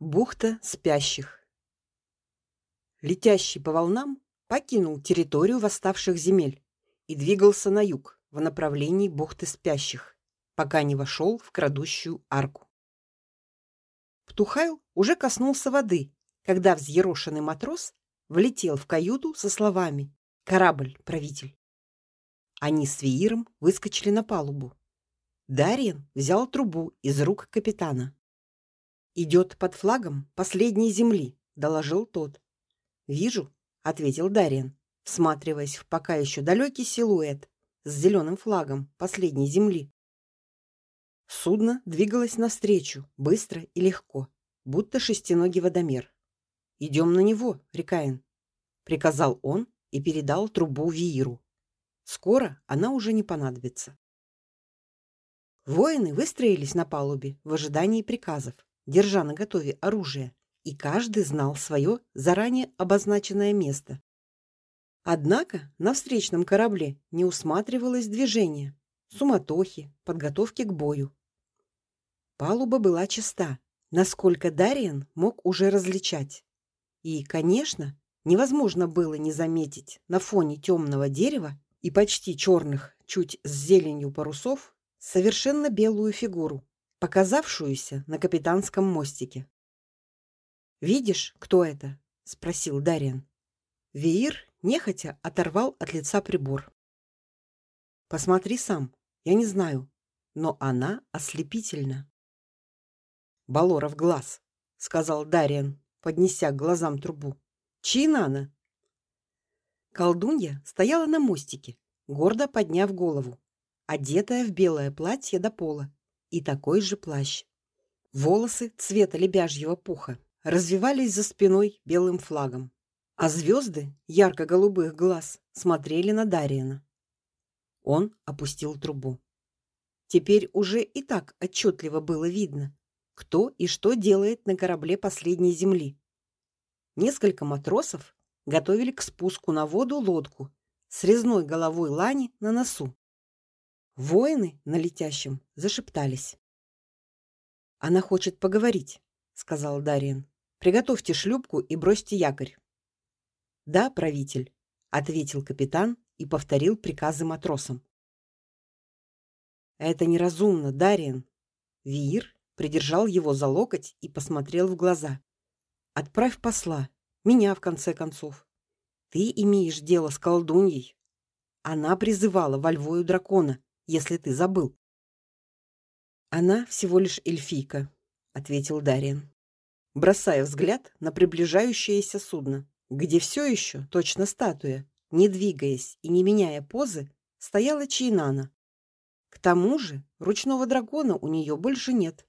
Бухта спящих. Летящий по волнам покинул территорию восставших земель и двигался на юг в направлении бухты спящих, пока не вошел в крадущую арку. Птухайл уже коснулся воды, когда взъерошенный матрос влетел в каюту со словами: "Корабль, правитель". Они с Вииром выскочили на палубу. Дариен взял трубу из рук капитана. Идет под флагом последней земли, доложил тот. Вижу, ответил Дариан, всматриваясь в пока еще далекий силуэт с зеленым флагом последней земли. Судно двигалось навстречу, быстро и легко, будто шестиногий водомер. Идем на него, Рикаин, приказал он и передал трубу Вииру. Скоро она уже не понадобится. Воины выстроились на палубе в ожидании приказов держа наготове оружие, и каждый знал свое заранее обозначенное место. Однако на встречном корабле не усматривалось движения, суматохи, подготовки к бою. Палуба была чиста, насколько Дариан мог уже различать. И, конечно, невозможно было не заметить на фоне темного дерева и почти черных, чуть с зеленью парусов, совершенно белую фигуру, показавшуюся на капитанском мостике. Видишь, кто это? спросил Дариан. Веир нехотя оторвал от лица прибор. Посмотри сам. Я не знаю, но она ослепительна. Балоров глаз, сказал Дариан, поднеся к глазам трубу. Чинана. Колдунья стояла на мостике, гордо подняв голову, одетая в белое платье до пола и такой же плащ. Волосы цвета лебяжьего пуха развивались за спиной белым флагом, а звезды ярко-голубых глаз смотрели на Дариена. Он опустил трубу. Теперь уже и так отчетливо было видно, кто и что делает на корабле последней земли. Несколько матросов готовили к спуску на воду лодку с резной головой лани на носу. Воины на летящем зашептались. Она хочет поговорить, сказал Дариан. Приготовьте шлюпку и бросьте якорь. Да, правитель, ответил капитан и повторил приказы матросам. Это неразумно, Дариан. Виир придержал его за локоть и посмотрел в глаза. Отправь посла, меня в конце концов. Ты имеешь дело с колдуньей. Она призывала во львою дракона если ты забыл. Она всего лишь эльфийка, ответил Дариан, бросая взгляд на приближающееся судно, где все еще точно статуя, не двигаясь и не меняя позы, стояла Чейнана. К тому же, ручного дракона у нее больше нет.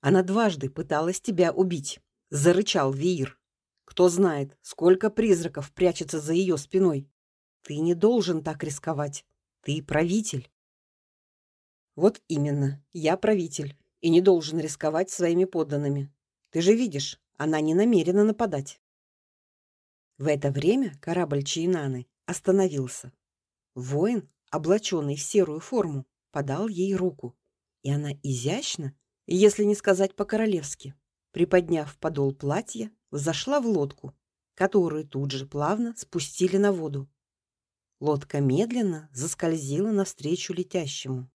Она дважды пыталась тебя убить, зарычал Виир. Кто знает, сколько призраков прячется за ее спиной. Ты не должен так рисковать. Ты правитель. Вот именно, я правитель и не должен рисковать своими подданными. Ты же видишь, она не намерена нападать. В это время корабль Чайнаны остановился. Воин, облаченный в серую форму, подал ей руку, и она изящно, если не сказать по-королевски, приподняв подол платья, взошла в лодку, которую тут же плавно спустили на воду. Лодка медленно заскользила навстречу летящему.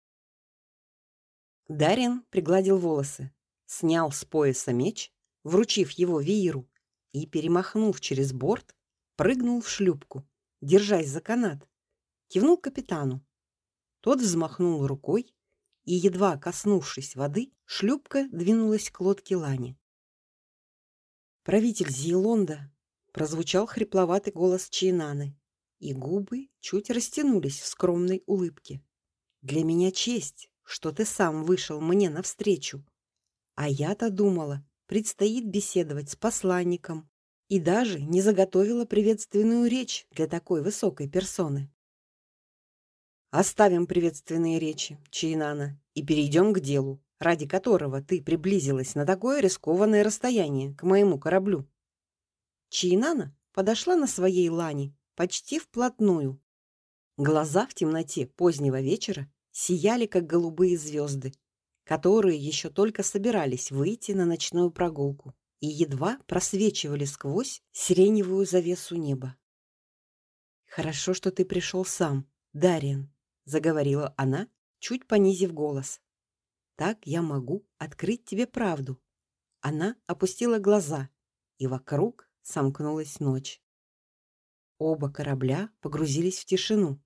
Дарин пригладил волосы, снял с пояса меч, вручив его Вииру, и перемахнув через борт, прыгнул в шлюпку, держась за канат. Кивнул капитану. Тот взмахнул рукой, и едва коснувшись воды, шлюпка двинулась к лодке Лани. Правитель Зиелонда прозвучал хрипловатый голос Чейнаны и губы чуть растянулись в скромной улыбке. Для меня честь, что ты сам вышел мне навстречу. А я-то думала, предстоит беседовать с посланником, и даже не заготовила приветственную речь для такой высокой персоны. Оставим приветственные речи, Чейнана, и перейдем к делу, ради которого ты приблизилась на такое рискованное расстояние к моему кораблю. Чейнана подошла на своей лани почти вплотную. Глаза в темноте позднего вечера сияли как голубые звезды, которые еще только собирались выйти на ночную прогулку и едва просвечивали сквозь сиреневую завесу неба. Хорошо, что ты пришел сам, Дариан, заговорила она, чуть понизив голос. Так я могу открыть тебе правду. Она опустила глаза, и вокруг сомкнулась ночь. Оба корабля погрузились в тишину.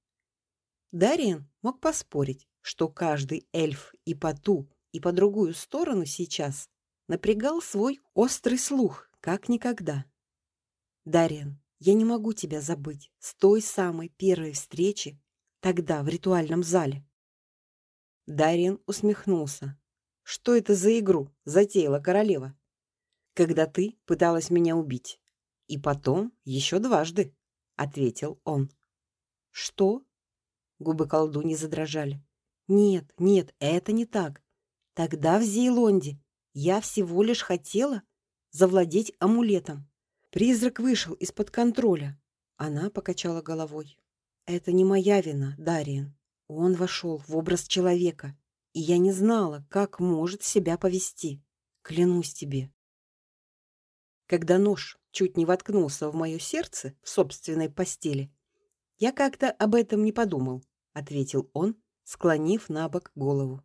Дариан мог поспорить, что каждый эльф и по ту, и по другую сторону сейчас напрягал свой острый слух, как никогда. Дариан, я не могу тебя забыть с той самой первой встречи тогда в ритуальном зале. Дариан усмехнулся. Что это за игру затеяла королева? Когда ты пыталась меня убить. И потом еще дважды, ответил он. Что? Губы колдуньи задрожали. Нет, нет, это не так. Тогда в Зейлонде я всего лишь хотела завладеть амулетом. Призрак вышел из-под контроля. Она покачала головой. Это не моя вина, Дариан. Он вошел в образ человека, и я не знала, как может себя повести. Клянусь тебе. Когда нож чуть не воткнулся в мое сердце в собственной постели, я как-то об этом не подумал, ответил он, склонив набок голову.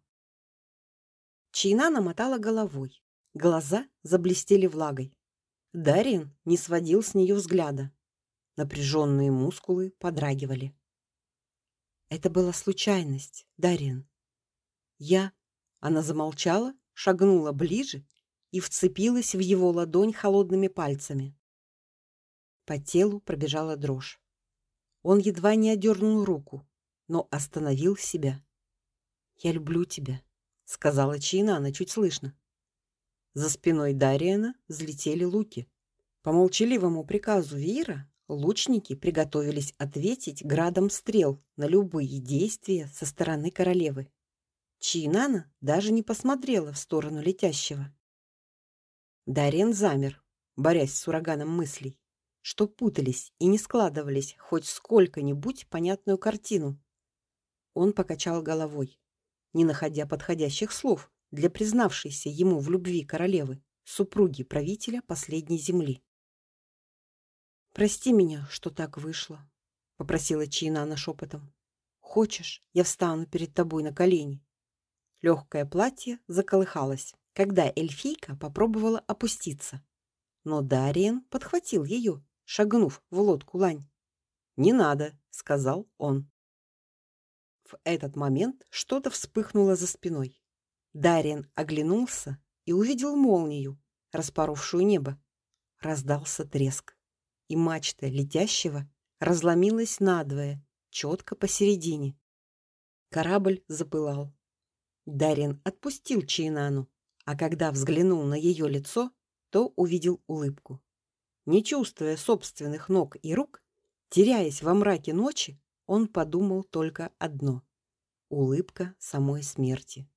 Чина намотала головой. Глаза заблестели влагой. Дарин не сводил с нее взгляда. Напряженные мускулы подрагивали. Это была случайность, Дарин. Я, она замолчала, шагнула ближе и вцепилась в его ладонь холодными пальцами. По телу пробежала дрожь. Он едва не отдернул руку, но остановил себя. Я люблю тебя, сказала Чинана чуть слышно. За спиной Дариана взлетели луки. По молчаливому приказу Вира лучники приготовились ответить градом стрел на любые действия со стороны королевы. Чинана даже не посмотрела в сторону летящего. Дарен замер, борясь с ураганом мыслей, что путались и не складывались хоть сколько-нибудь понятную картину. Он покачал головой, не находя подходящих слов для признавшейся ему в любви королевы, супруги правителя последней земли. Прости меня, что так вышло, попросила Чинана шепотом. Хочешь, я встану перед тобой на колени? Легкое платье заколыхалось, когда эльфийка попробовала опуститься, но Дариен подхватил ее, шагнув в лодку лань. "Не надо", сказал он. В этот момент что-то вспыхнуло за спиной. Дариен оглянулся и увидел молнию, распоровшую небо. Раздался треск и мачта летящего разломилась надвое, четко посередине. Корабль запылал. Дарин отпустил Чинану, а когда взглянул на ее лицо, то увидел улыбку. Не чувствуя собственных ног и рук, теряясь во мраке ночи, он подумал только одно улыбка самой смерти.